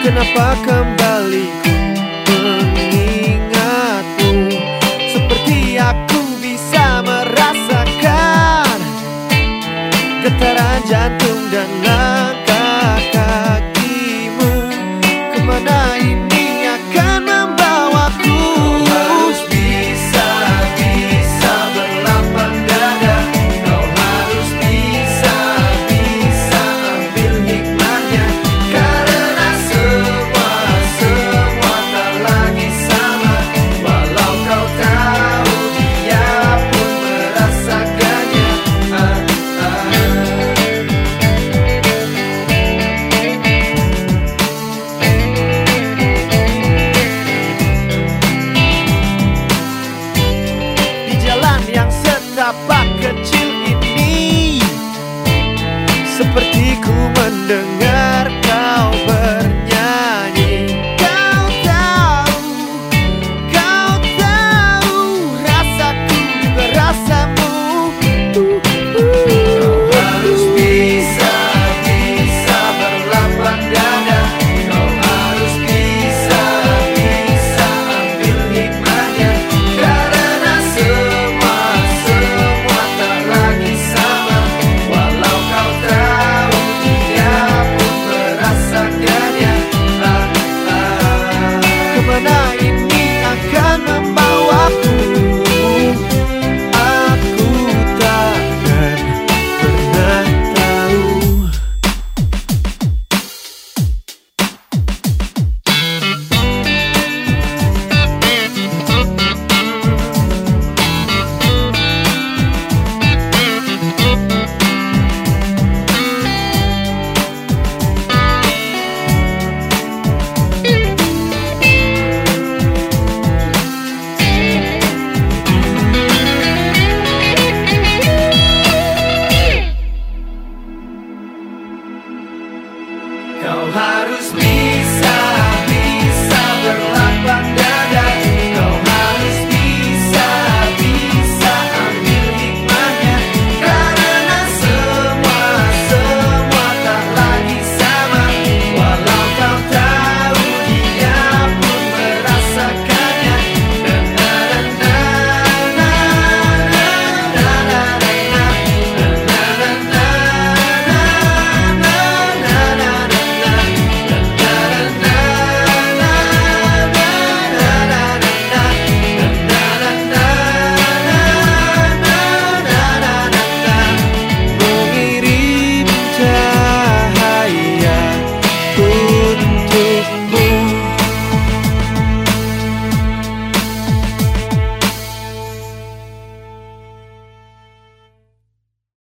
Kenapa kembali ku mengingat seperti ku mendengar.